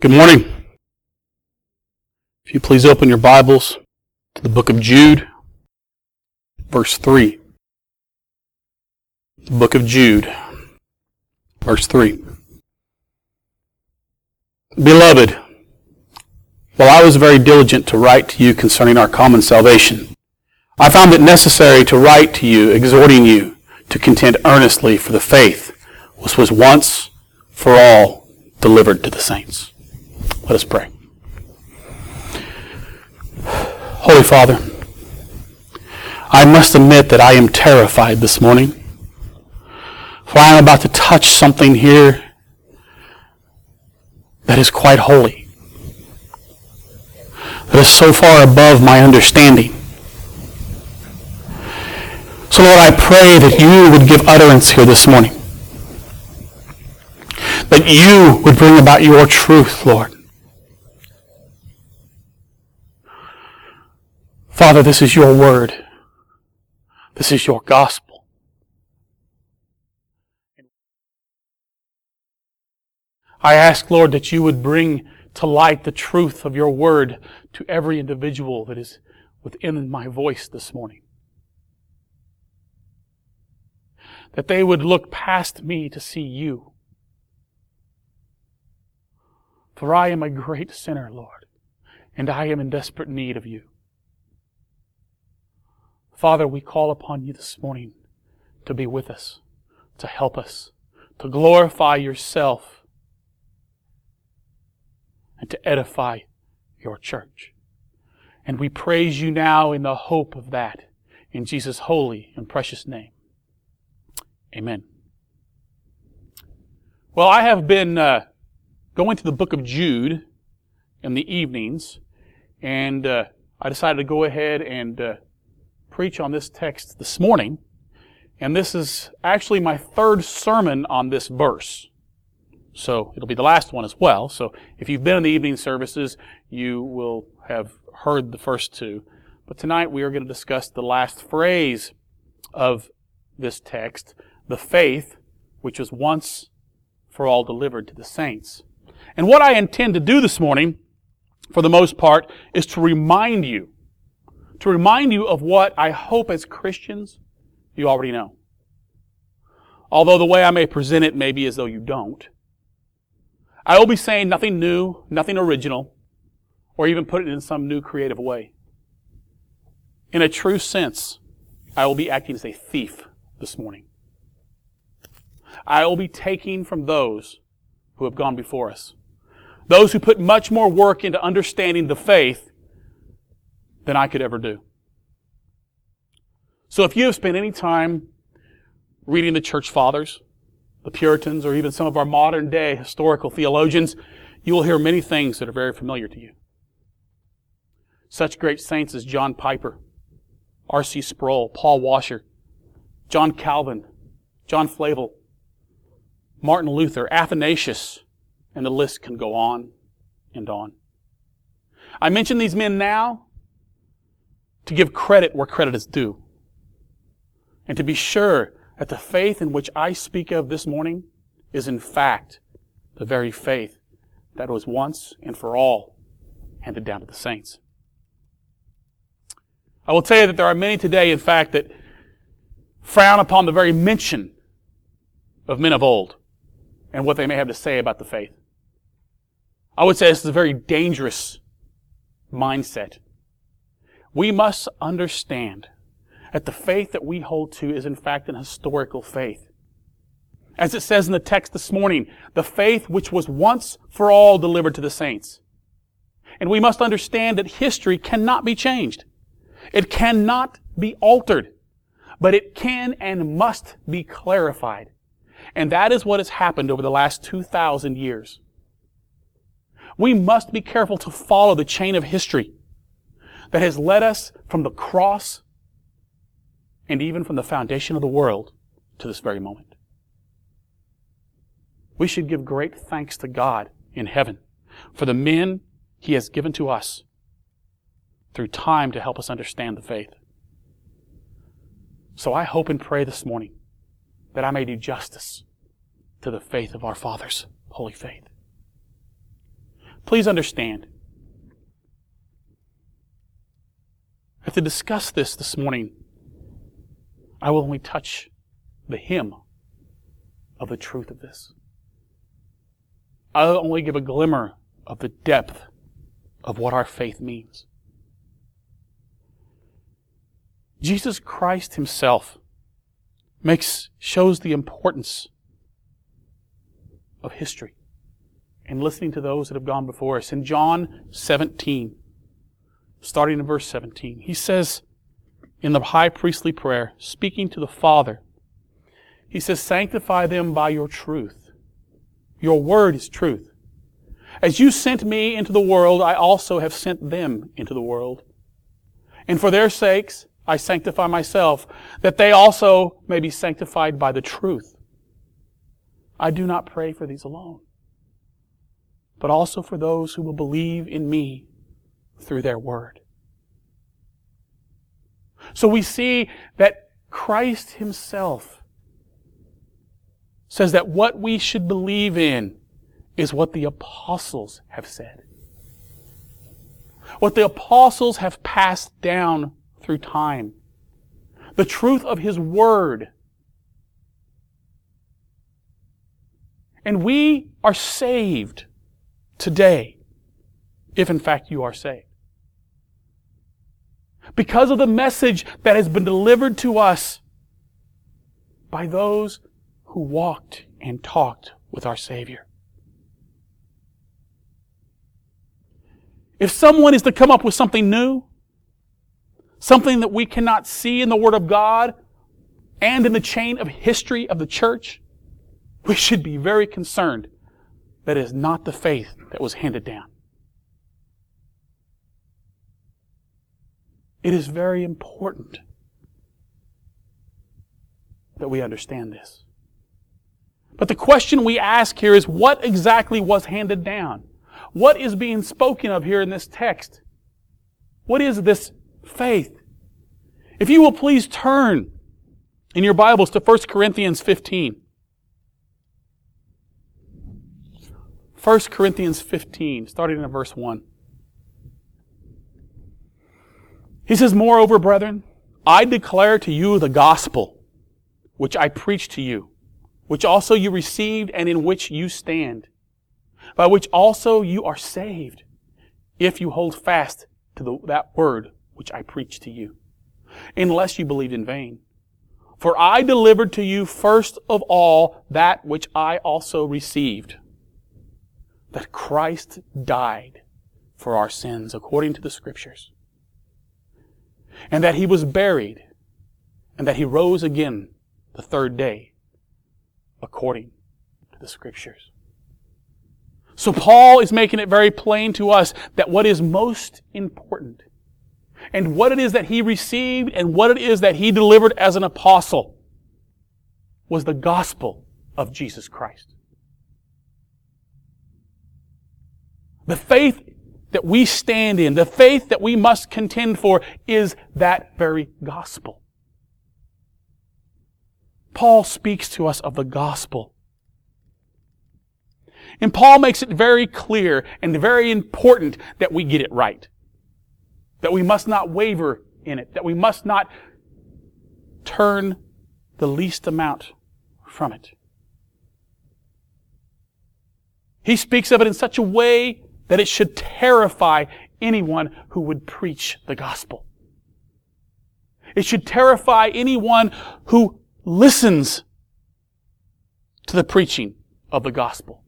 Good morning. If you please open your Bibles to the book of Jude, verse 3. The book of Jude, verse 3. Beloved, while I was very diligent to write to you concerning our common salvation, I found it necessary to write to you, exhorting you to contend earnestly for the faith which was once for all delivered to the saints. Let us pray. Holy Father, I must admit that I am terrified this morning. For I am about to touch something here that is quite holy, that is so far above my understanding. So, Lord, I pray that you would give utterance here this morning. That you would bring about your truth, Lord. Father, this is your word. This is your gospel. I ask, Lord, that you would bring to light the truth of your word to every individual that is within my voice this morning. That they would look past me to see you. For I am a great sinner, Lord, and I am in desperate need of you. Father, we call upon you this morning to be with us, to help us, to glorify yourself, and to edify your church. And we praise you now in the hope of that, in Jesus' holy and precious name. Amen. Well, I have been uh, going to the book of Jude in the evenings, and uh, I decided to go ahead and uh, preach on this text this morning, and this is actually my third sermon on this verse. So it'll be the last one as well. So if you've been in the evening services, you will have heard the first two. But tonight we are going to discuss the last phrase of this text, the faith which was once for all delivered to the saints. And what I intend to do this morning, for the most part, is to remind you to remind you of what I hope as Christians you already know. Although the way I may present it may be as though you don't. I will be saying nothing new, nothing original, or even put it in some new creative way. In a true sense, I will be acting as a thief this morning. I will be taking from those who have gone before us. Those who put much more work into understanding the faith than I could ever do. So if you have spent any time reading the church fathers, the Puritans, or even some of our modern day historical theologians, you will hear many things that are very familiar to you. Such great saints as John Piper, R.C. Sproul, Paul Washer, John Calvin, John Flavel, Martin Luther, Athanasius, and the list can go on and on. I mention these men now to give credit where credit is due, and to be sure that the faith in which I speak of this morning is in fact the very faith that was once and for all handed down to the saints. I will tell you that there are many today, in fact, that frown upon the very mention of men of old and what they may have to say about the faith. I would say this is a very dangerous mindset we must understand that the faith that we hold to is in fact an historical faith. As it says in the text this morning, the faith which was once for all delivered to the saints. And we must understand that history cannot be changed. It cannot be altered. But it can and must be clarified. And that is what has happened over the last 2,000 years. We must be careful to follow the chain of history that has led us from the cross and even from the foundation of the world to this very moment. We should give great thanks to God in heaven for the men He has given to us through time to help us understand the faith. So I hope and pray this morning that I may do justice to the faith of our fathers, holy faith. Please understand. I have to discuss this this morning. I will only touch the hem of the truth of this. I'll only give a glimmer of the depth of what our faith means. Jesus Christ himself makes shows the importance of history and listening to those that have gone before us. In John 17, starting in verse 17, he says in the high priestly prayer, speaking to the Father, he says, Sanctify them by your truth. Your word is truth. As you sent me into the world, I also have sent them into the world. And for their sakes, I sanctify myself, that they also may be sanctified by the truth. I do not pray for these alone, but also for those who will believe in me through their word. So we see that Christ Himself says that what we should believe in is what the apostles have said. What the apostles have passed down through time. The truth of His Word. And we are saved today, if in fact you are saved. Because of the message that has been delivered to us by those who walked and talked with our Savior. If someone is to come up with something new, something that we cannot see in the Word of God and in the chain of history of the church, we should be very concerned that is not the faith that was handed down. It is very important that we understand this. But the question we ask here is what exactly was handed down? What is being spoken of here in this text? What is this faith. If you will please turn in your Bibles to 1 Corinthians 15. 1 Corinthians 15, starting in verse 1. He says, Moreover, brethren, I declare to you the gospel which I preached to you, which also you received and in which you stand, by which also you are saved, if you hold fast to the, that word which I preached to you, unless you believed in vain. For I delivered to you first of all that which I also received, that Christ died for our sins according to the Scriptures, and that he was buried, and that he rose again the third day according to the Scriptures. So Paul is making it very plain to us that what is most important and what it is that he received and what it is that he delivered as an apostle was the gospel of Jesus Christ. The faith that we stand in, the faith that we must contend for is that very gospel. Paul speaks to us of the gospel. And Paul makes it very clear and very important that we get it right that we must not waver in it, that we must not turn the least amount from it. He speaks of it in such a way that it should terrify anyone who would preach the gospel. It should terrify anyone who listens to the preaching of the gospel.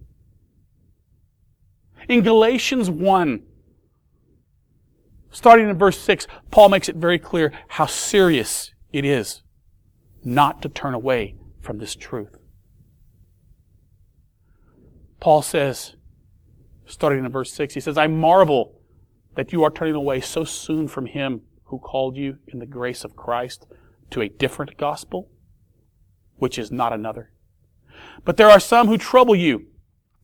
In Galatians 1, Starting in verse 6, Paul makes it very clear how serious it is not to turn away from this truth. Paul says, starting in verse 6, he says, I marvel that you are turning away so soon from him who called you in the grace of Christ to a different gospel, which is not another. But there are some who trouble you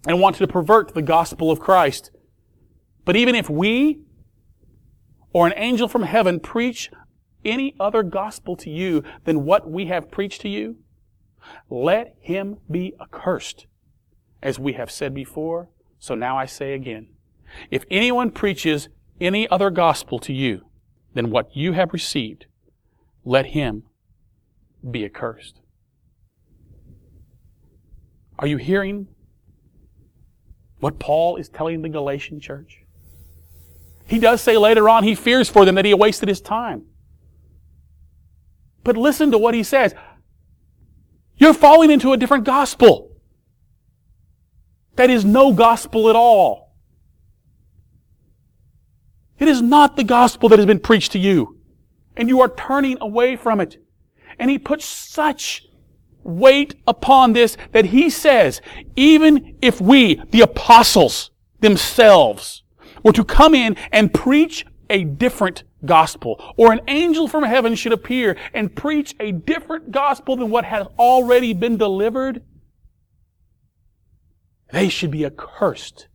and want to pervert the gospel of Christ. But even if we or an angel from heaven preach any other gospel to you than what we have preached to you, let him be accursed. As we have said before, so now I say again. If anyone preaches any other gospel to you than what you have received, let him be accursed. Are you hearing what Paul is telling the Galatian church? He does say later on he fears for them that he wasted his time. But listen to what he says. You're falling into a different gospel. That is no gospel at all. It is not the gospel that has been preached to you. And you are turning away from it. And he puts such weight upon this that he says, even if we, the apostles themselves, were to come in and preach a different gospel, or an angel from heaven should appear and preach a different gospel than what has already been delivered, they should be accursed.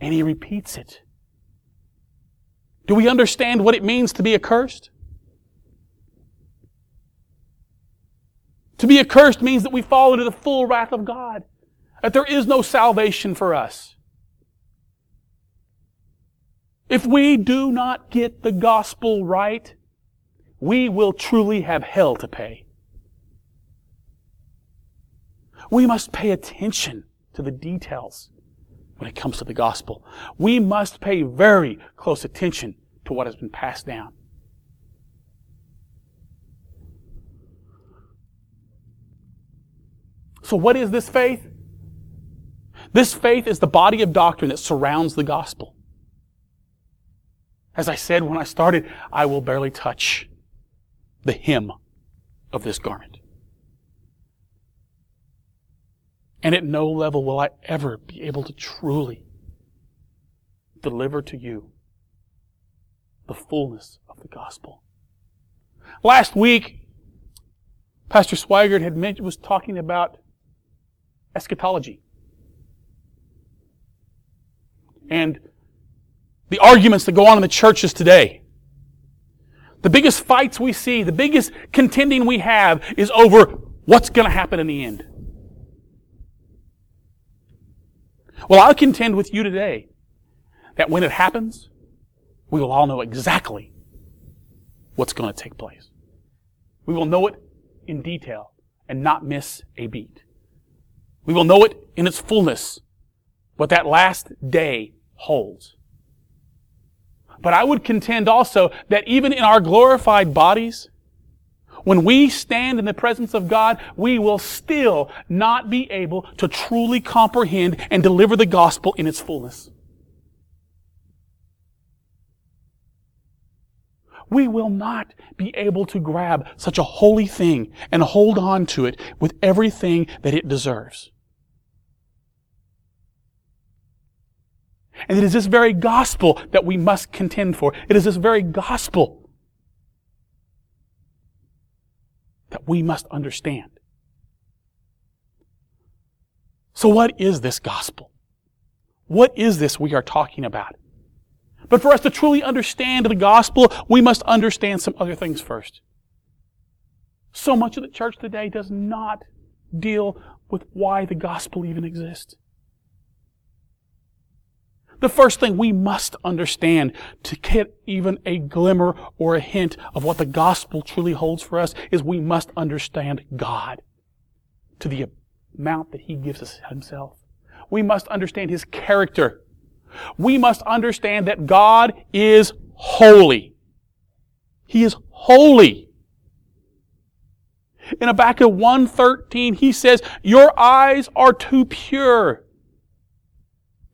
And he repeats it. Do we understand what it means to be accursed? To be accursed means that we fall into the full wrath of God, that there is no salvation for us. If we do not get the gospel right, we will truly have hell to pay. We must pay attention to the details when it comes to the gospel. We must pay very close attention to what has been passed down. So, what is this faith? This faith is the body of doctrine that surrounds the gospel. As I said when I started, I will barely touch the hem of this garment. And at no level will I ever be able to truly deliver to you the fullness of the gospel. Last week, Pastor Swigert had mentioned, was talking about eschatology. And the arguments that go on in the churches today. The biggest fights we see, the biggest contending we have is over what's going to happen in the end. Well, I'll contend with you today that when it happens, we will all know exactly what's going to take place. We will know it in detail and not miss a beat. We will know it in its fullness, what that last day holds. But I would contend also that even in our glorified bodies, when we stand in the presence of God, we will still not be able to truly comprehend and deliver the gospel in its fullness. We will not be able to grab such a holy thing and hold on to it with everything that it deserves. And it is this very gospel that we must contend for. It is this very gospel that we must understand. So, what is this gospel? What is this we are talking about? But for us to truly understand the gospel, we must understand some other things first. So much of the church today does not deal with why the gospel even exists. The first thing we must understand to get even a glimmer or a hint of what the gospel truly holds for us is we must understand God to the amount that He gives us Himself. We must understand His character. We must understand that God is holy. He is holy. In Habakkuk 1.13, he says, Your eyes are too pure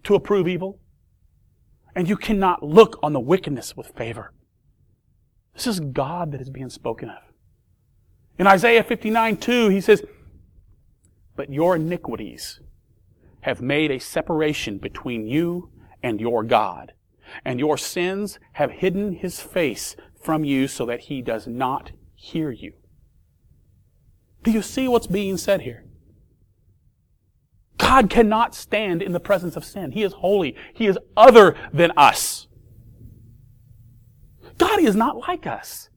to approve evil and you cannot look on the wickedness with favor. This is God that is being spoken of. In Isaiah 59 2, he says, But your iniquities have made a separation between you and your God, and your sins have hidden his face from you so that he does not hear you. Do you see what's being said here? God cannot stand in the presence of sin. He is holy. He is other than us. God is not like us.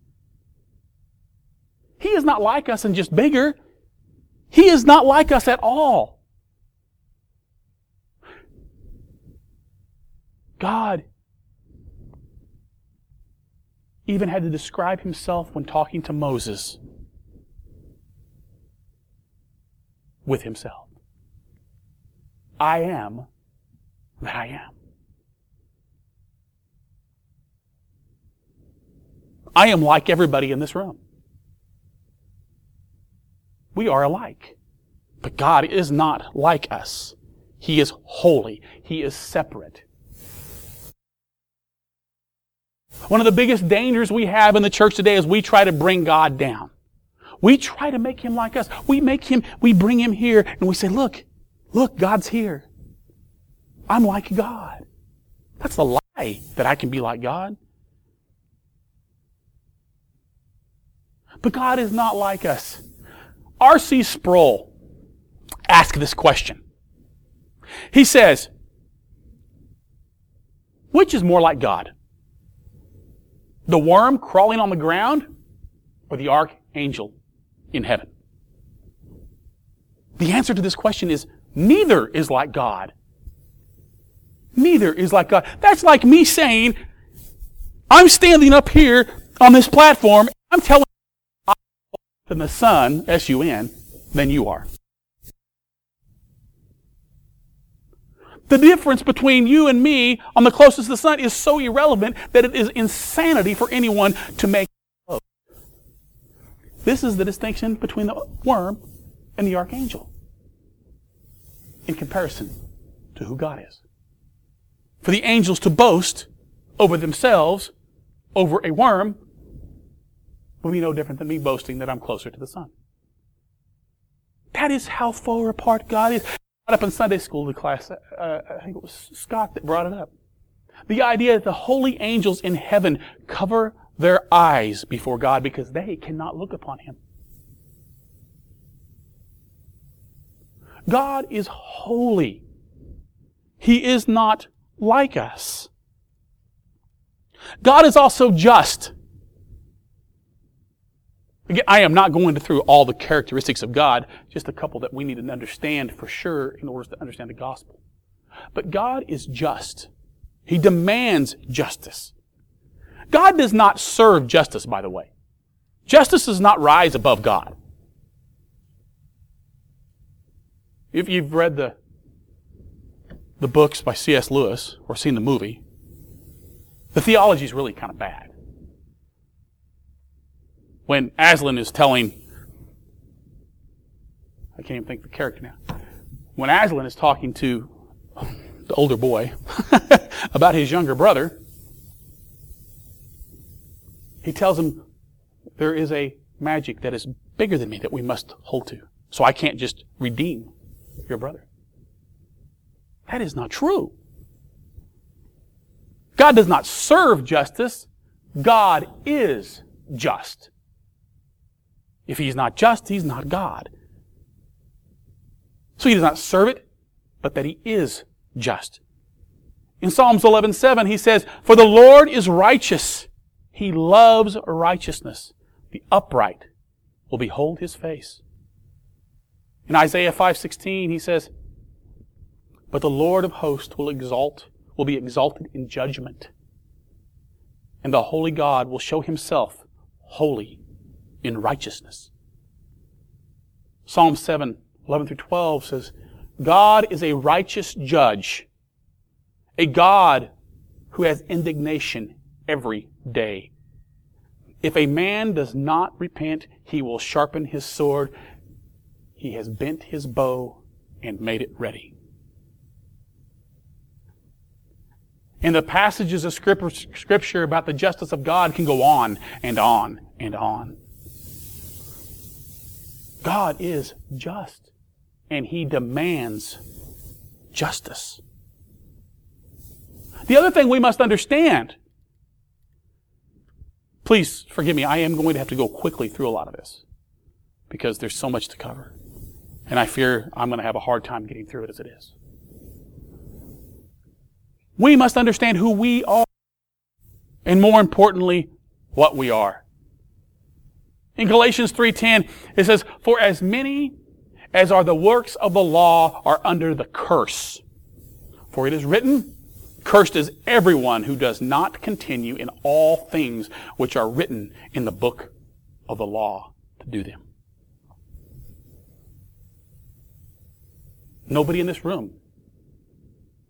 He is not like us and just bigger. He is not like us at all. God even had to describe himself when talking to Moses with himself. I am that I am. I am like everybody in this room. We are alike. But God is not like us. He is holy. He is separate. One of the biggest dangers we have in the church today is we try to bring God down. We try to make him like us. We make him, we bring him here and we say, look, look, God's here. I'm like God. That's a lie that I can be like God. But God is not like us. R.C. Sproul asked this question. He says, which is more like God? The worm crawling on the ground or the archangel in heaven? The answer to this question is neither is like God. Neither is like God. That's like me saying, I'm standing up here on this platform, I'm telling you, than the Son, S-U-N, than you are. The difference between you and me on the closest to the sun is so irrelevant that it is insanity for anyone to make This is the distinction between the worm and the archangel in comparison to who God is. For the angels to boast over themselves, over a worm, would be no different than me boasting that I'm closer to the sun. That is how far apart God is. Up in Sunday school the class, uh, I think it was Scott that brought it up. The idea that the holy angels in heaven cover their eyes before God because they cannot look upon Him. God is holy. He is not like us. God is also just. Again, I am not going through all the characteristics of God, just a couple that we need to understand for sure in order to understand the gospel. But God is just. He demands justice. God does not serve justice, by the way. Justice does not rise above God. If you've read the, the books by C.S. Lewis or seen the movie, the theology is really kind of bad when Aslan is telling, I can't even think of the character now. When Aslan is talking to the older boy about his younger brother, he tells him there is a magic that is bigger than me that we must hold to. So I can't just redeem your brother. That is not true. God does not serve justice. God is just. If he's not just, he's not God. So he does not serve it, but that he is just. In Psalms 11:7 he says, "For the Lord is righteous; he loves righteousness. The upright will behold his face." In Isaiah 5:16 he says, "But the Lord of hosts will exalt, will be exalted in judgment, and the holy God will show himself holy in righteousness. Psalm 7, 11 through 12 says, God is a righteous judge, a God who has indignation every day. If a man does not repent, he will sharpen his sword. He has bent his bow and made it ready. And the passages of scripture about the justice of God can go on and on and on. God is just and He demands justice. The other thing we must understand, please forgive me, I am going to have to go quickly through a lot of this because there's so much to cover. And I fear I'm going to have a hard time getting through it as it is. We must understand who we are and more importantly, what we are. In Galatians 3:10, it says, "For as many as are the works of the law are under the curse. For it is written, Cursed is everyone who does not continue in all things which are written in the book of the law to do them. Nobody in this room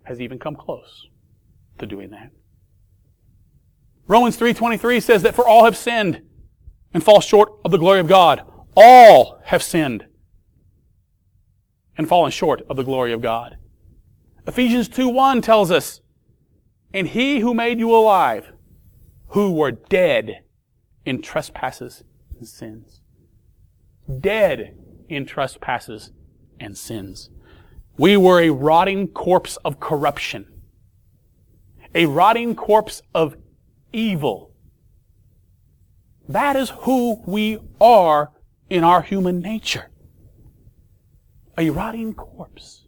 has even come close to doing that. Romans 3:23 says that for all have sinned and fall short of the glory of God. All have sinned and fallen short of the glory of God. Ephesians 2:1 tells us, "And he who made you alive, who were dead in trespasses and sins." Dead in trespasses and sins. We were a rotting corpse of corruption, a rotting corpse of evil. That is who we are in our human nature. A rotting corpse.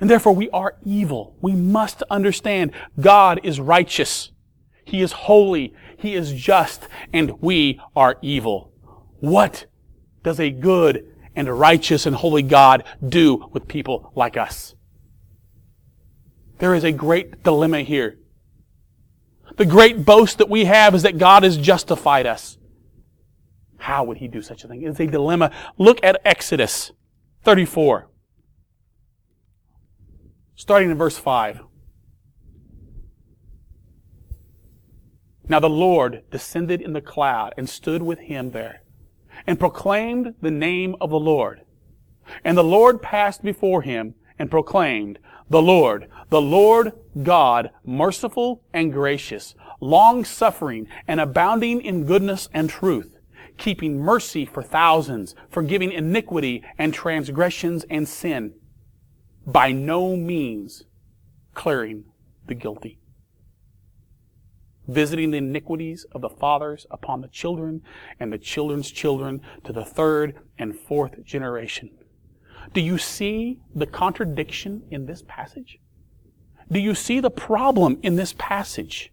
And therefore we are evil. We must understand God is righteous. He is holy. He is just. And we are evil. What does a good and a righteous and holy God do with people like us? There is a great dilemma here. The great boast that we have is that God has justified us. How would he do such a thing? It's a dilemma. Look at Exodus 34. Starting in verse 5. Now the Lord descended in the cloud and stood with him there and proclaimed the name of the Lord. And the Lord passed before him and proclaimed, The Lord, the Lord God, merciful and gracious, long suffering and abounding in goodness and truth, keeping mercy for thousands, forgiving iniquity and transgressions and sin, by no means clearing the guilty, visiting the iniquities of the fathers upon the children and the children's children to the third and fourth generation. Do you see the contradiction in this passage? Do you see the problem in this passage?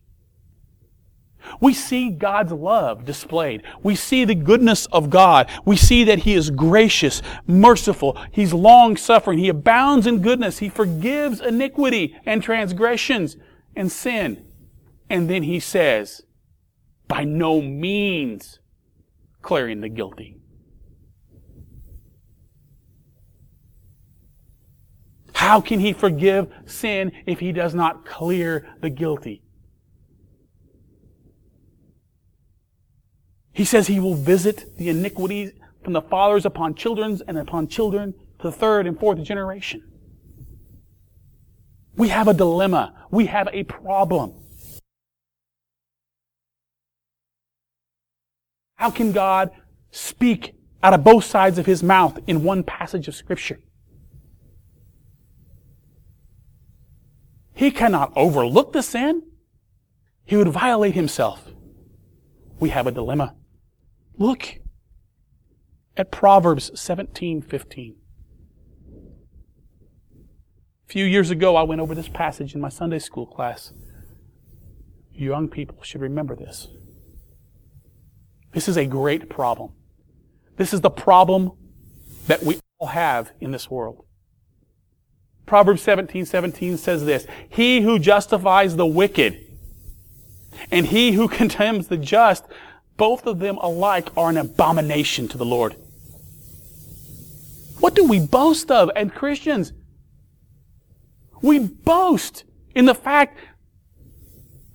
We see God's love displayed. We see the goodness of God. We see that He is gracious, merciful. He's long suffering. He abounds in goodness. He forgives iniquity and transgressions and sin. And then He says, by no means clearing the guilty. How can He forgive sin if He does not clear the guilty? He says he will visit the iniquities from the fathers upon children and upon children to the third and fourth generation. We have a dilemma. We have a problem. How can God speak out of both sides of his mouth in one passage of Scripture? He cannot overlook the sin. He would violate himself. We have a dilemma. Look at Proverbs 17:15. A few years ago, I went over this passage in my Sunday school class. Young people should remember this. This is a great problem. This is the problem that we all have in this world. Proverbs 17, 17 says this, He who justifies the wicked and he who condemns the just both of them alike are an abomination to the Lord. What do we boast of? And Christians, we boast in the fact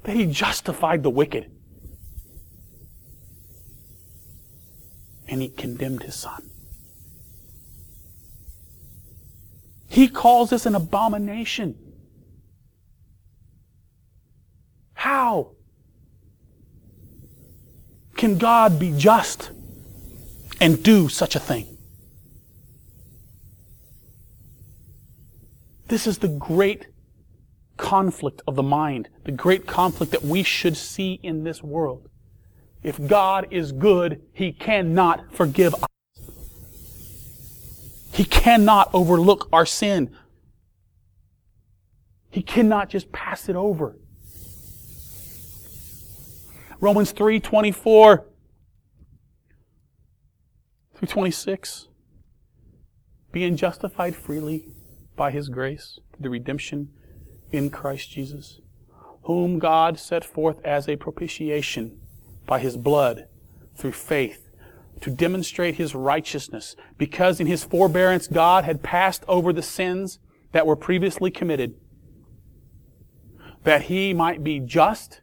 that He justified the wicked. And He condemned His Son. He calls this an abomination. How? can God be just and do such a thing? This is the great conflict of the mind, the great conflict that we should see in this world. If God is good, He cannot forgive us. He cannot overlook our sin. He cannot just pass it over. Romans 3 24 through 26. Being justified freely by his grace, the redemption in Christ Jesus, whom God set forth as a propitiation by his blood through faith to demonstrate his righteousness, because in his forbearance God had passed over the sins that were previously committed, that he might be just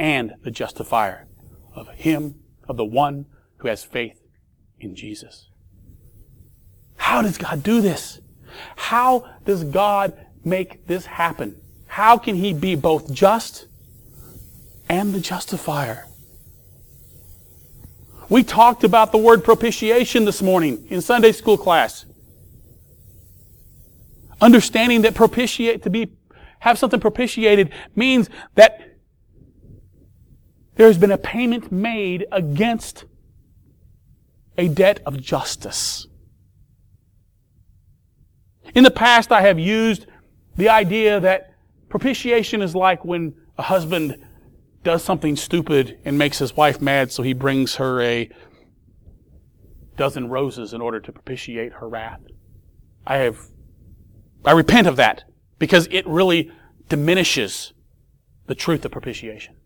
and the justifier of him, of the one who has faith in Jesus. How does God do this? How does God make this happen? How can he be both just and the justifier? We talked about the word propitiation this morning in Sunday school class. Understanding that propitiate to be have something propitiated means that there has been a payment made against a debt of justice. In the past, I have used the idea that propitiation is like when a husband does something stupid and makes his wife mad, so he brings her a dozen roses in order to propitiate her wrath. I have, I repent of that because it really diminishes the truth of propitiation.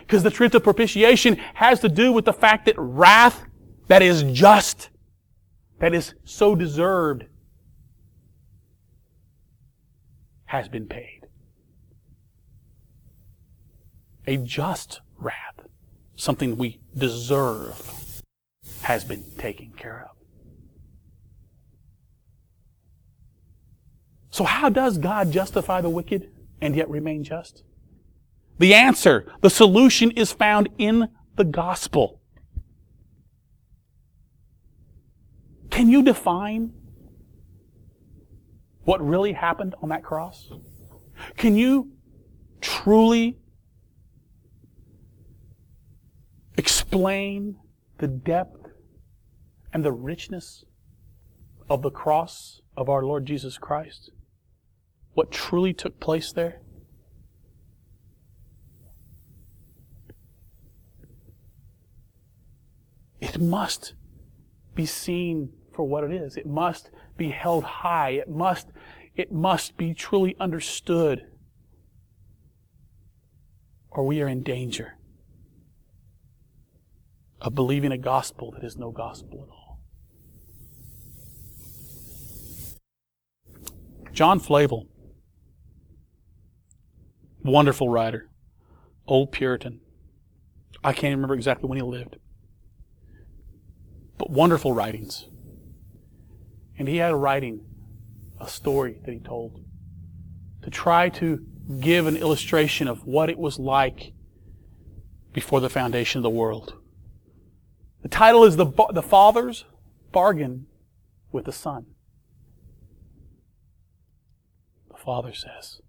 Because the truth of propitiation has to do with the fact that wrath that is just, that is so deserved, has been paid a just wrath, something we deserve, has been taken care of. So, how does God justify the wicked and yet remain just? The answer, the solution is found in the gospel. Can you define what really happened on that cross? Can you truly explain the depth and the richness of the cross of our Lord Jesus Christ? What truly took place there? It must be seen for what it is. It must be held high. It must, it must be truly understood. Or we are in danger of believing a gospel that is no gospel at all. John Flavel, wonderful writer, old Puritan. I can't remember exactly when he lived, but wonderful writings. And he had a writing, a story that he told to try to give an illustration of what it was like before the foundation of the world. The title is the, the Father's Bargain with the Son. The Father says,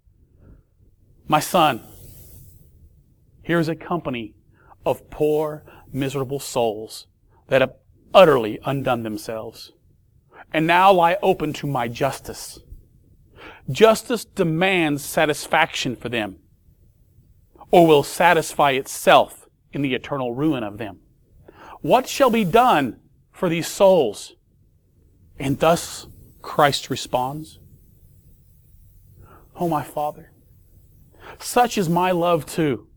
My son, here's a company of poor, miserable souls that have utterly undone themselves and now lie open to my justice. Justice demands satisfaction for them or will satisfy itself in the eternal ruin of them. What shall be done for these souls? And thus Christ responds, Oh, my Father, such is my love too,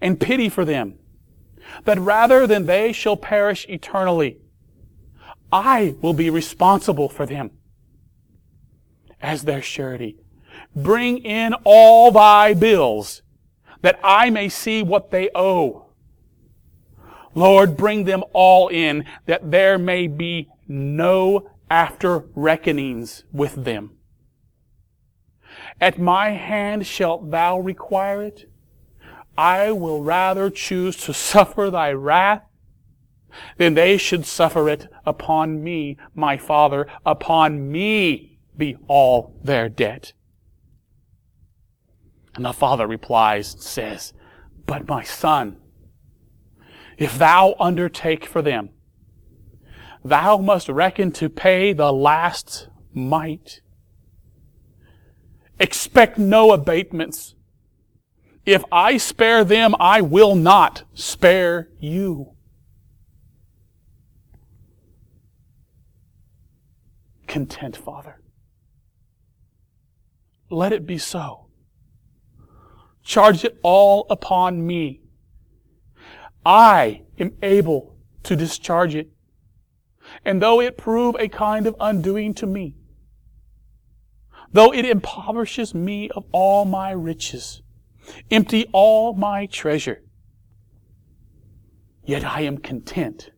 and pity for them, that rather than they shall perish eternally, I will be responsible for them as their surety. Bring in all thy bills, that I may see what they owe Lord, bring them all in that there may be no after reckonings with them. At my hand shalt thou require it. I will rather choose to suffer thy wrath than they should suffer it upon me, my Father, upon me be all their debt. And the Father replies, says, But my son, if thou undertake for them, thou must reckon to pay the last mite. Expect no abatements. If I spare them, I will not spare you. Content, Father. let it be so. Charge it all upon me. I am able to discharge it. And though it prove a kind of undoing to me, though it impoverishes me of all my riches, empty all my treasure, yet I am content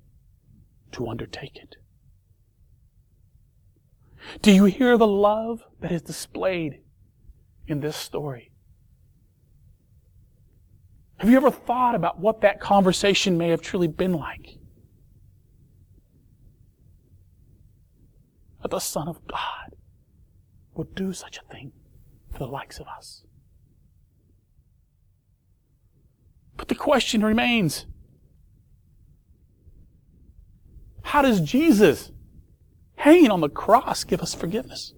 to undertake it. Do you hear the love that is displayed in this story? Have you ever thought about what that conversation may have truly been like? That the Son of God would do such a thing for the likes of us. But the question remains how does Jesus, hanging on the cross, give us forgiveness?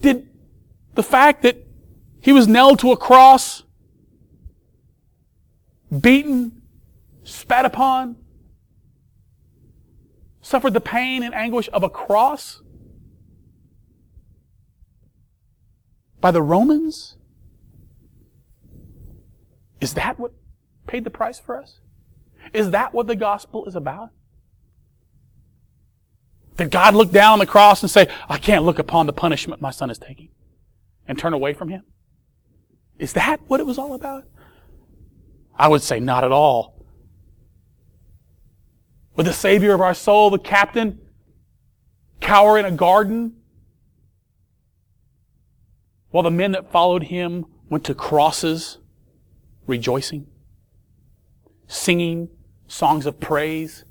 Did the fact that he was nailed to a cross, beaten, spat upon, suffered the pain and anguish of a cross by the Romans? Is that what paid the price for us? Is that what the gospel is about? Did God look down on the cross and say, I can't look upon the punishment my son is taking and turn away from him? Is that what it was all about? I would say not at all. Would the Savior of our soul, the captain, cower in a garden while the men that followed him went to crosses rejoicing, singing songs of praise,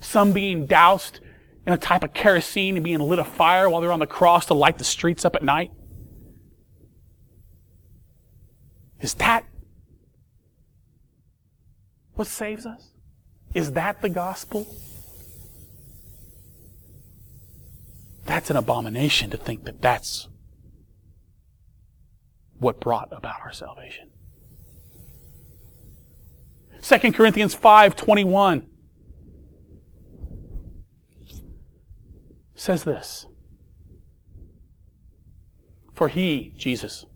some being doused in a type of kerosene and being lit afire while they're on the cross to light the streets up at night? Is that what saves us? Is that the gospel? That's an abomination to think that that's what brought about our salvation. 2 Corinthians 5:21 says this For he, Jesus,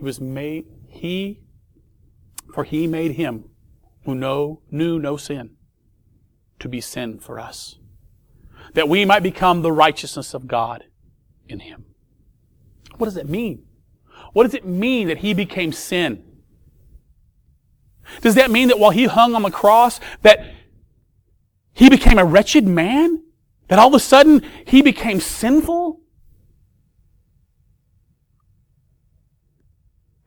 he was made he for he made him who know, knew no sin to be sin for us, that we might become the righteousness of God in him. What does it mean? What does it mean that he became sin? Does that mean that while he hung on the cross that he became a wretched man? That all of a sudden he became sinful?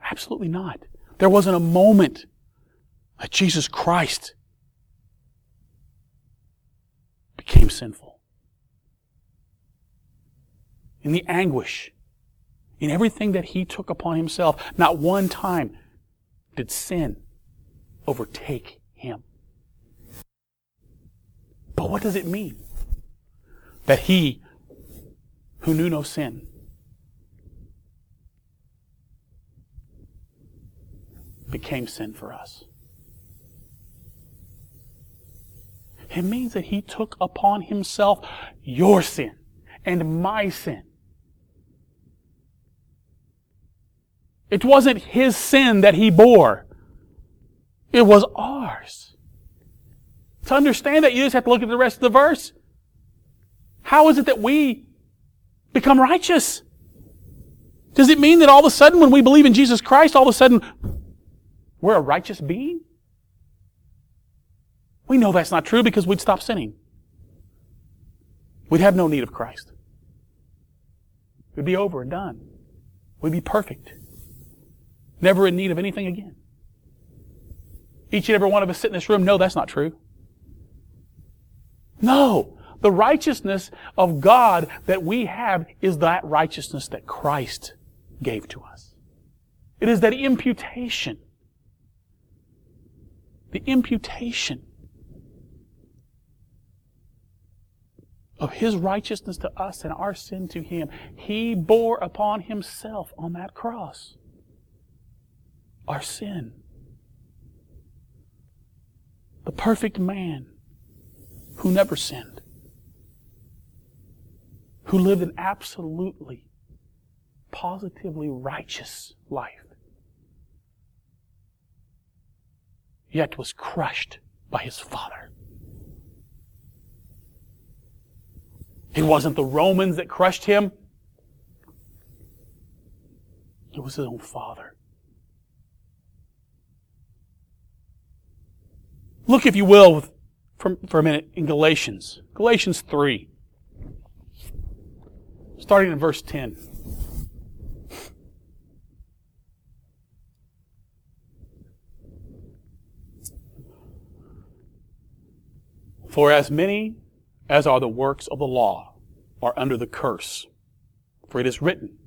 Absolutely not. There wasn't a moment that Jesus Christ became sinful. In the anguish, in everything that he took upon himself, not one time did sin overtake him. But what does it mean? That he who knew no sin became sin for us. It means that he took upon himself your sin and my sin. It wasn't his sin that he bore. It was ours. To understand that, you just have to look at the rest of the verse. How is it that we become righteous? Does it mean that all of a sudden when we believe in Jesus Christ, all of a sudden we're a righteous being? We know that's not true because we'd stop sinning. We'd have no need of Christ. We'd be over and done. We'd be perfect. Never in need of anything again. Each and every one of us sit in this room know that's not true. No. The righteousness of God that we have is that righteousness that Christ gave to us. It is that imputation the imputation of his righteousness to us and our sin to him, he bore upon himself on that cross our sin. The perfect man who never sinned, who lived an absolutely, positively righteous life, yet was crushed by his Father. It wasn't the Romans that crushed him. It was his own father. Look, if you will, for, for a minute in Galatians. Galatians 3. Starting in verse 10. For as many as are the works of the law are under the curse. For it is written,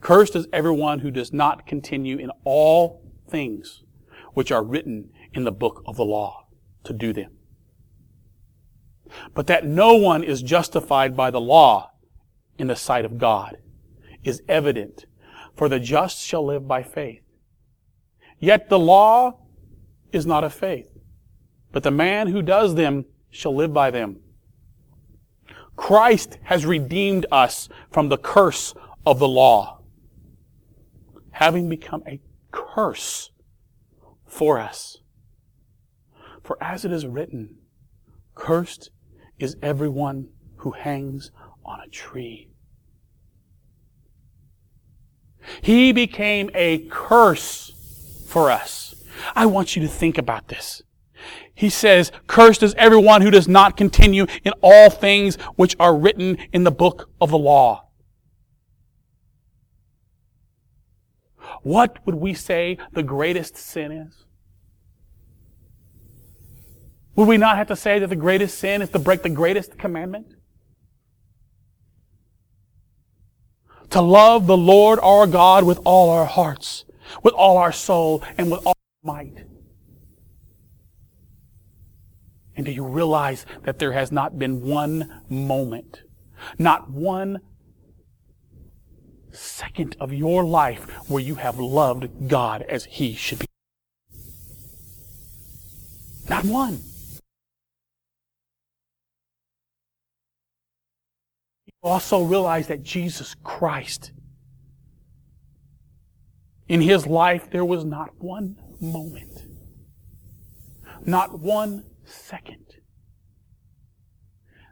Cursed is everyone who does not continue in all things which are written in the book of the law to do them. But that no one is justified by the law in the sight of God is evident, for the just shall live by faith. Yet the law is not of faith, but the man who does them shall live by them. Christ has redeemed us from the curse of the law, having become a curse for us. For as it is written, cursed is everyone who hangs on a tree. He became a curse for us. I want you to think about this. He says, Cursed is everyone who does not continue in all things which are written in the book of the law. What would we say the greatest sin is? Would we not have to say that the greatest sin is to break the greatest commandment? To love the Lord our God with all our hearts, with all our soul, and with all our might. And do you realize that there has not been one moment, not one second of your life where you have loved God as He should be? Not one. You also realize that Jesus Christ, in His life, there was not one moment, not one second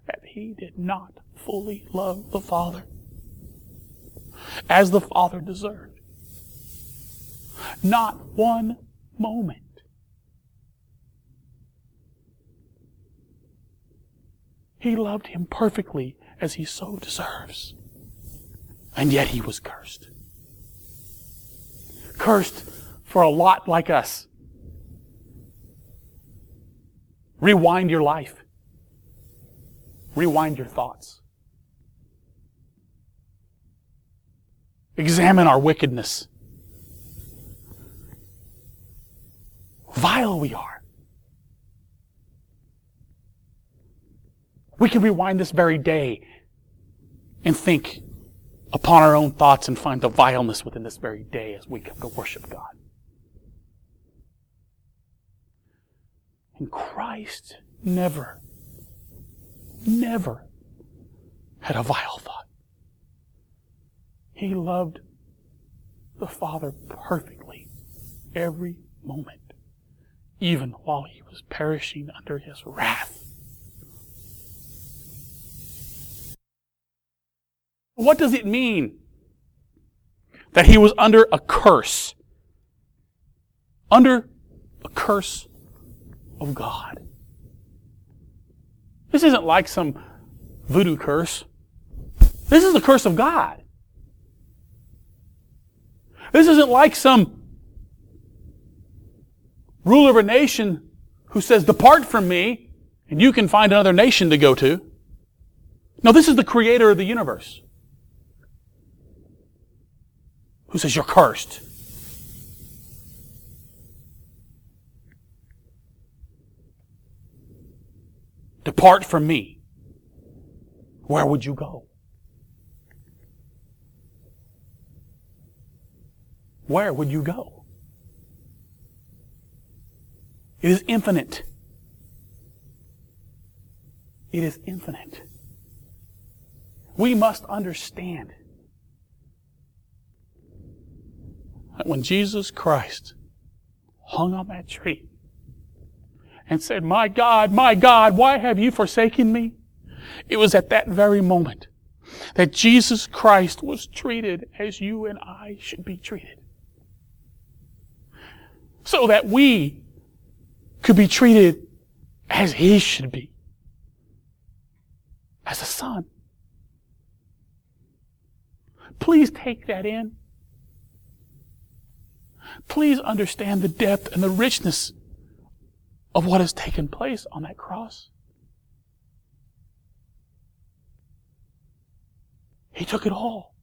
that he did not fully love the Father as the Father deserved. Not one moment. He loved him perfectly as he so deserves. And yet he was cursed. Cursed for a lot like us. Rewind your life. Rewind your thoughts. Examine our wickedness. Vile we are. We can rewind this very day and think upon our own thoughts and find the vileness within this very day as we come to worship God. And Christ never, never had a vile thought. He loved the Father perfectly every moment, even while he was perishing under his wrath. What does it mean that he was under a curse? Under a curse of God. This isn't like some voodoo curse. This is the curse of God. This isn't like some ruler of a nation who says, Depart from me, and you can find another nation to go to. No, this is the creator of the universe who says, You're cursed. Depart from me. Where would you go? Where would you go? It is infinite. it is infinite. We must understand that when Jesus Christ hung on that tree and said, My God, my God, why have you forsaken me? It was at that very moment that Jesus Christ was treated as you and I should be treated. So that we could be treated as He should be. As a son. Please take that in. Please understand the depth and the richness of what has taken place on that cross. He took it all.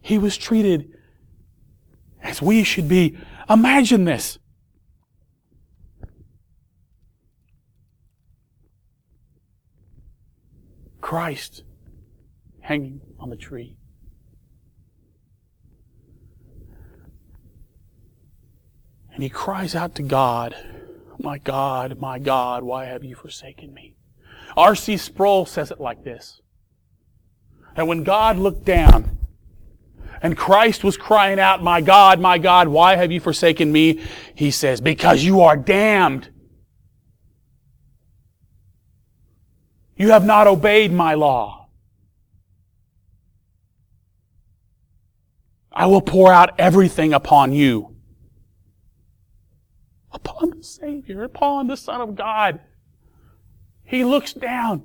He was treated as we should be. Imagine this. Christ hanging on the tree. And he cries out to God, My God, my God, why have you forsaken me? R.C. Sproul says it like this. That when God looked down and Christ was crying out, My God, my God, why have you forsaken me? He says, Because you are damned. You have not obeyed my law. I will pour out everything upon you upon the Savior, upon the Son of God. He looks down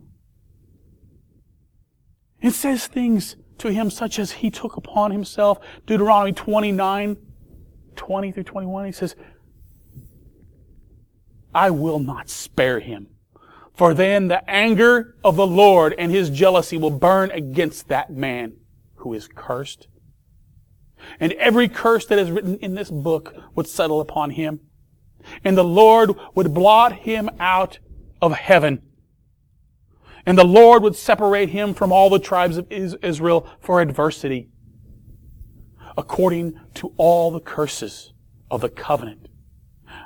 and says things to him such as he took upon himself. Deuteronomy 29, 20 through 21, he says, I will not spare him. For then the anger of the Lord and his jealousy will burn against that man who is cursed. And every curse that is written in this book would settle upon him and the Lord would blot him out of heaven. And the Lord would separate him from all the tribes of Israel for adversity, according to all the curses of the covenant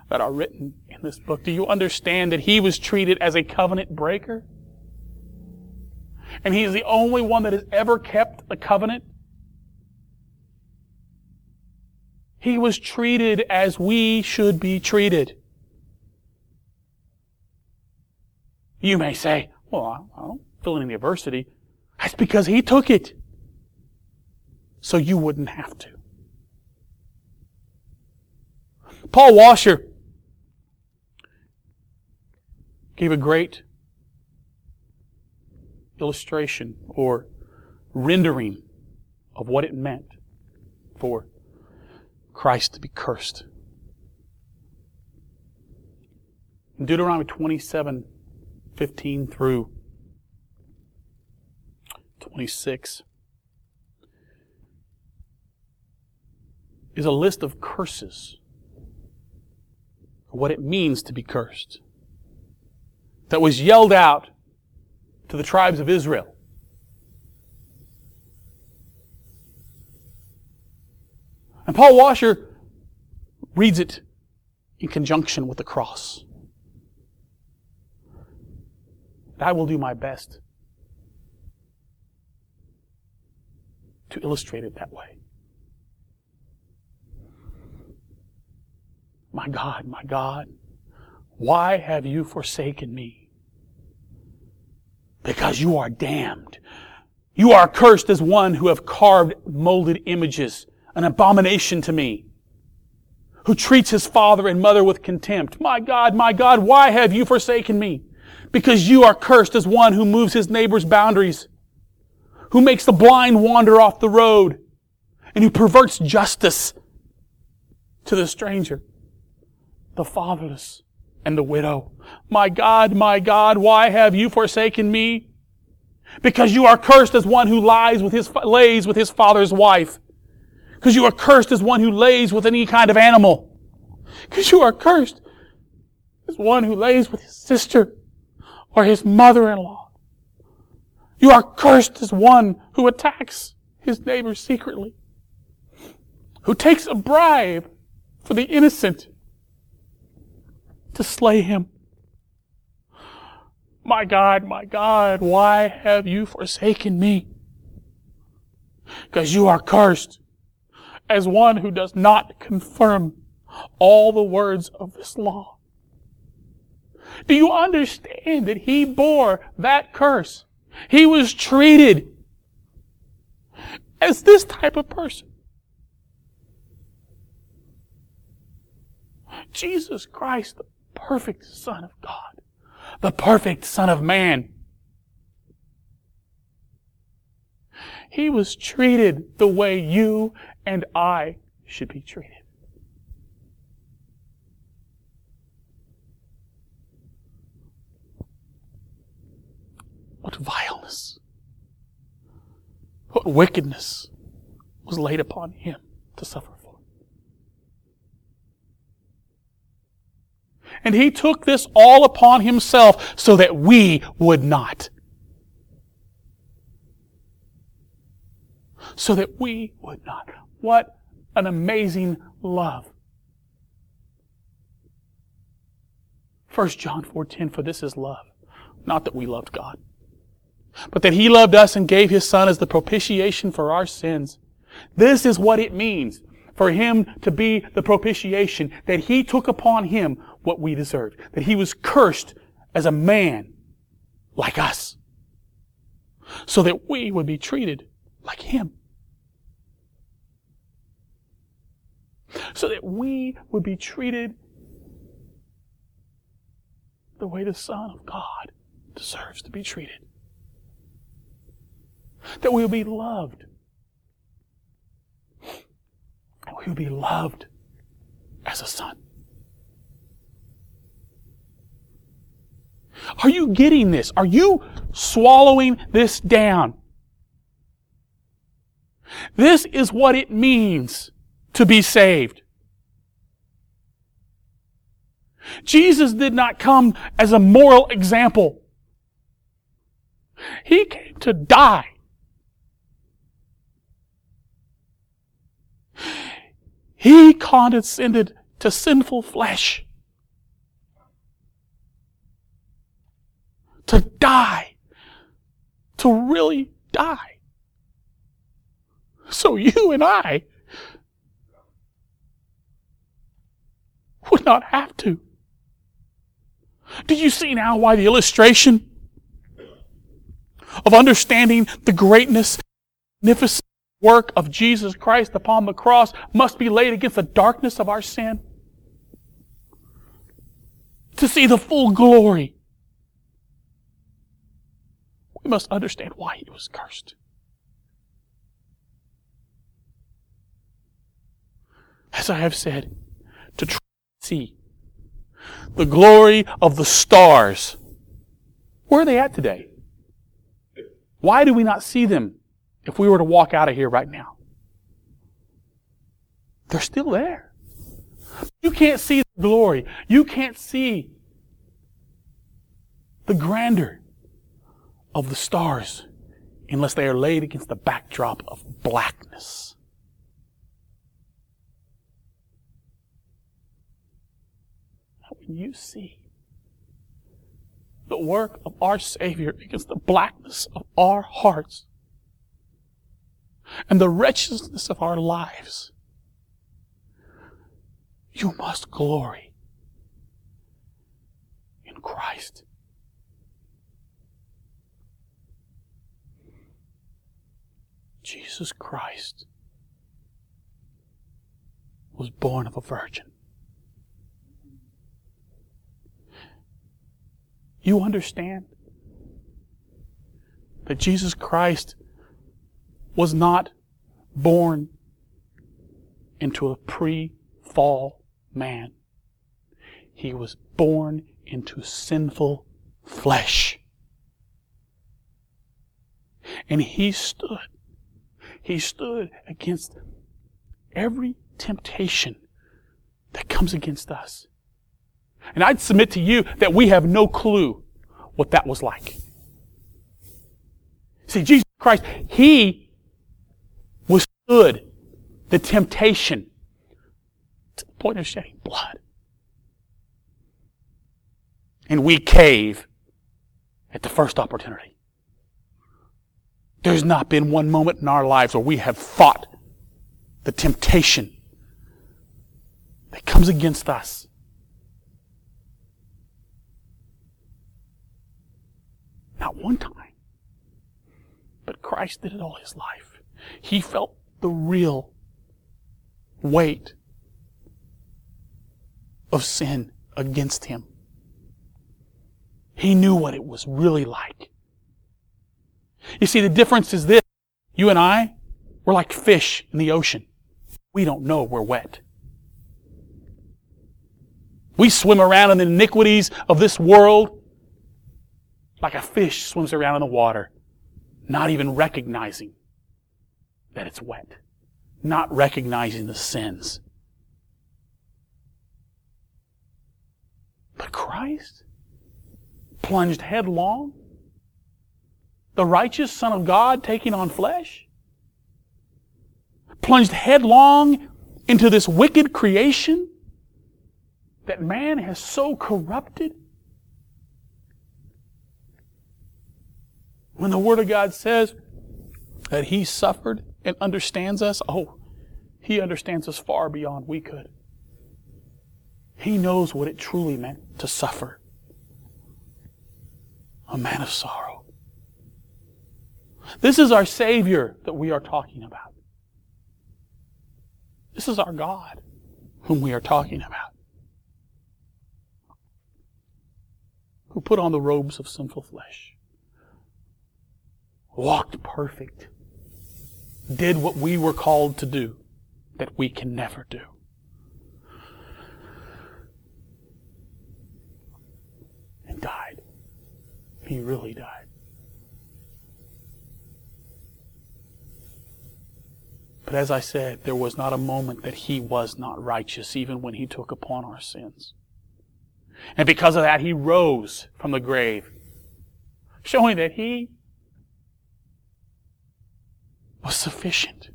that are written in this book. Do you understand that he was treated as a covenant breaker? And he is the only one that has ever kept the covenant He was treated as we should be treated. You may say, well, I don't feel any adversity. That's because he took it. So you wouldn't have to. Paul Washer gave a great illustration or rendering of what it meant for Christ to be cursed. In Deuteronomy 27 15 through 26 is a list of curses, what it means to be cursed, that was yelled out to the tribes of Israel. And Paul Washer reads it in conjunction with the cross. I will do my best to illustrate it that way. My God, my God, why have you forsaken me? Because you are damned. You are cursed as one who have carved molded images an abomination to me, who treats his father and mother with contempt. My God, my God, why have you forsaken me? Because you are cursed as one who moves his neighbor's boundaries, who makes the blind wander off the road, and who perverts justice to the stranger, the fatherless, and the widow. My God, my God, why have you forsaken me? Because you are cursed as one who lies with his, lays with his father's wife because you are cursed as one who lays with any kind of animal. Because you are cursed as one who lays with his sister or his mother-in-law. You are cursed as one who attacks his neighbor secretly, who takes a bribe for the innocent to slay him. My God, my God, why have you forsaken me? Because you are cursed as one who does not confirm all the words of this law. Do you understand that he bore that curse? He was treated as this type of person. Jesus Christ, the perfect Son of God, the perfect Son of Man. He was treated the way you and I should be treated. What vileness, what wickedness was laid upon him to suffer for. And he took this all upon himself so that we would not. So that we would not. What an amazing love. 1 John 4:10 for this is love, not that we loved God, but that he loved us and gave his son as the propitiation for our sins. This is what it means for him to be the propitiation, that he took upon him what we deserved, that he was cursed as a man like us, so that we would be treated like him. So that we would be treated the way the Son of God deserves to be treated. That we will be loved. We will be loved as a son. Are you getting this? Are you swallowing this down? This is what it means to be saved. Jesus did not come as a moral example. He came to die. He condescended to sinful flesh. To die. To really die. So you and I would not have to. Do you see now why the illustration of understanding the greatness, magnificent work of Jesus Christ upon the cross must be laid against the darkness of our sin? To see the full glory, we must understand why he was cursed. As I have said, to try see the glory of the stars. Where are they at today? Why do we not see them if we were to walk out of here right now? They're still there. You can't see the glory. You can't see the grandeur of the stars unless they are laid against the backdrop of blackness. When you see the work of our Savior against the blackness of our hearts and the wretchedness of our lives, you must glory in Christ. Jesus Christ was born of a virgin. You understand that Jesus Christ was not born into a pre fall man. He was born into sinful flesh. And he stood, he stood against every temptation that comes against us. And I'd submit to you that we have no clue what that was like. See, Jesus Christ, He withstood the temptation to the point of shedding blood. And we cave at the first opportunity. There's not been one moment in our lives where we have fought the temptation that comes against us. Not one time. But Christ did it all his life. He felt the real weight of sin against him. He knew what it was really like. You see, the difference is this. You and I, we're like fish in the ocean. We don't know we're wet. We swim around in the iniquities of this world like a fish swims around in the water, not even recognizing that it's wet, not recognizing the sins. But Christ plunged headlong, the righteous Son of God taking on flesh, plunged headlong into this wicked creation that man has so corrupted. When the Word of God says that He suffered and understands us, oh, He understands us far beyond we could. He knows what it truly meant to suffer. A man of sorrow. This is our Savior that we are talking about. This is our God whom we are talking about. Who put on the robes of sinful flesh, walked perfect, did what we were called to do that we can never do. And died. He really died. But as I said, there was not a moment that he was not righteous, even when he took upon our sins. And because of that, he rose from the grave, showing that he was sufficient.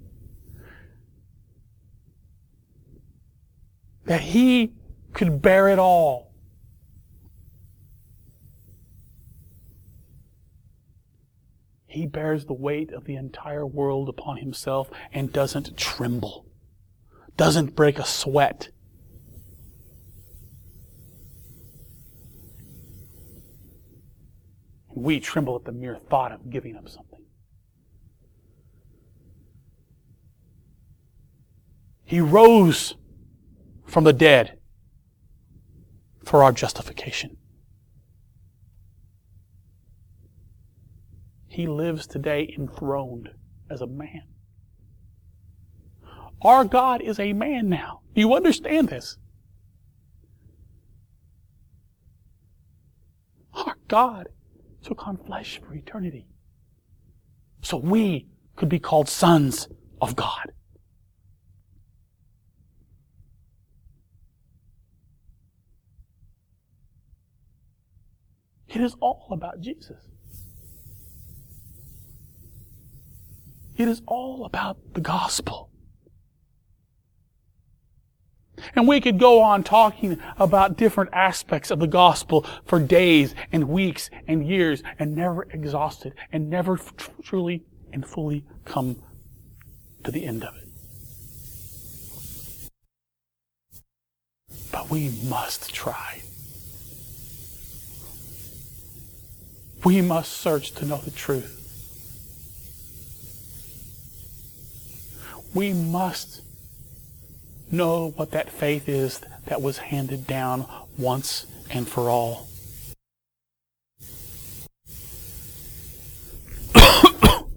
That he could bear it all. He bears the weight of the entire world upon himself and doesn't tremble, doesn't break a sweat. We tremble at the mere thought of giving up something. He rose from the dead for our justification. He lives today enthroned as a man. Our God is a man now. Do you understand this? Our God took on flesh for eternity. So we could be called sons of God. It is all about Jesus. It is all about the gospel. And we could go on talking about different aspects of the gospel for days and weeks and years and never exhaust it and never truly and fully come to the end of it. But we must try. We must search to know the truth. We must know what that faith is that was handed down once and for all.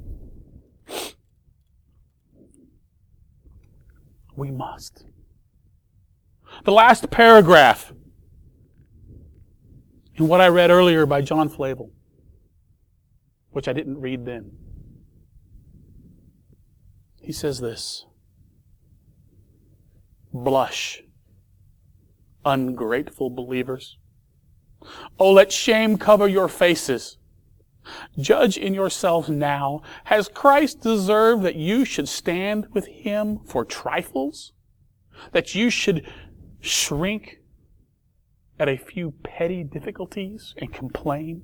we must. The last paragraph in what I read earlier by John Flavel which I didn't read then. He says this Blush, ungrateful believers. Oh, let shame cover your faces. Judge in yourselves now. Has Christ deserved that you should stand with him for trifles? That you should shrink at a few petty difficulties and complain?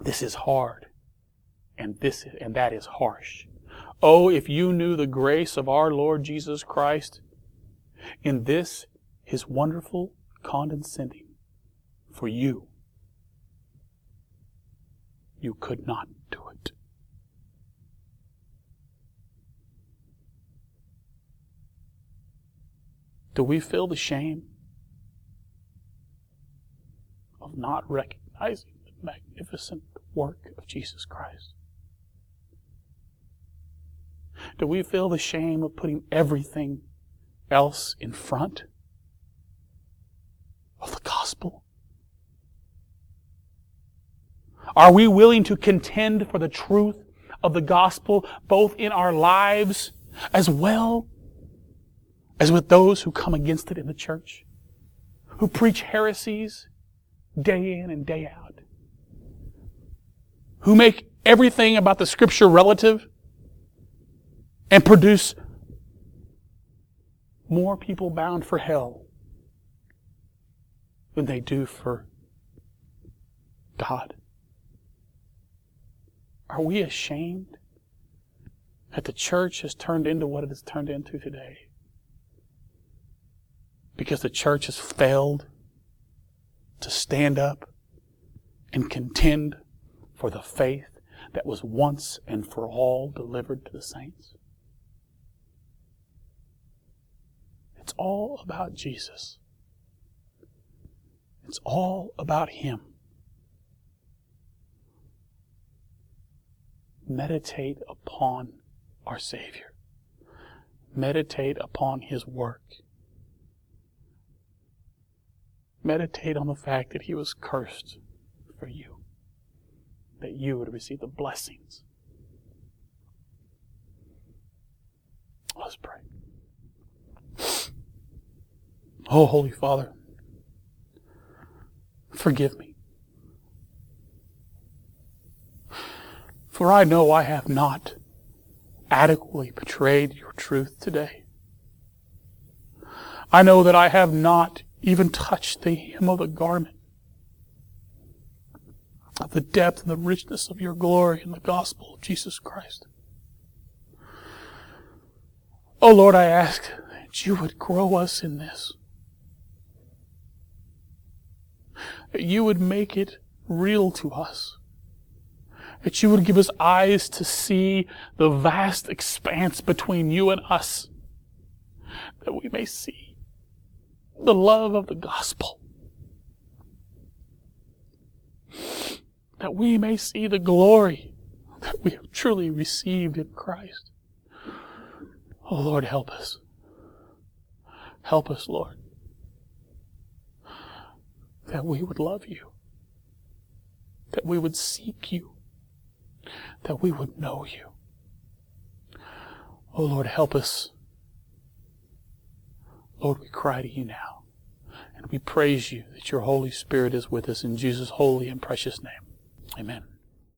This is hard, and this and that is harsh. Oh, if you knew the grace of our Lord Jesus Christ in this his wonderful condescending for you, you could not do it. Do we feel the shame of not recognizing magnificent work of Jesus Christ? Do we feel the shame of putting everything else in front of the gospel? Are we willing to contend for the truth of the gospel both in our lives as well as with those who come against it in the church, who preach heresies day in and day out, who make everything about the scripture relative and produce more people bound for hell than they do for God. Are we ashamed that the church has turned into what it has turned into today? because the church has failed to stand up and contend for the faith that was once and for all delivered to the saints. It's all about Jesus. It's all about Him. Meditate upon our Savior. Meditate upon His work. Meditate on the fact that he was cursed for you, that you would receive the blessings. Let's pray. Oh, Holy Father, forgive me. For I know I have not adequately portrayed your truth today. I know that I have not even touched the hem of the garment of the depth and the richness of your glory in the gospel of Jesus Christ. Oh Lord, I ask that you would grow us in this. That you would make it real to us. That you would give us eyes to see the vast expanse between you and us. That we may see the love of the gospel. That we may see the glory that we have truly received in Christ. Oh Lord, help us. Help us, Lord, that we would love you, that we would seek you, that we would know you. Oh Lord, help us Lord, we cry to you now. And we praise you that your Holy Spirit is with us in Jesus' holy and precious name. Amen.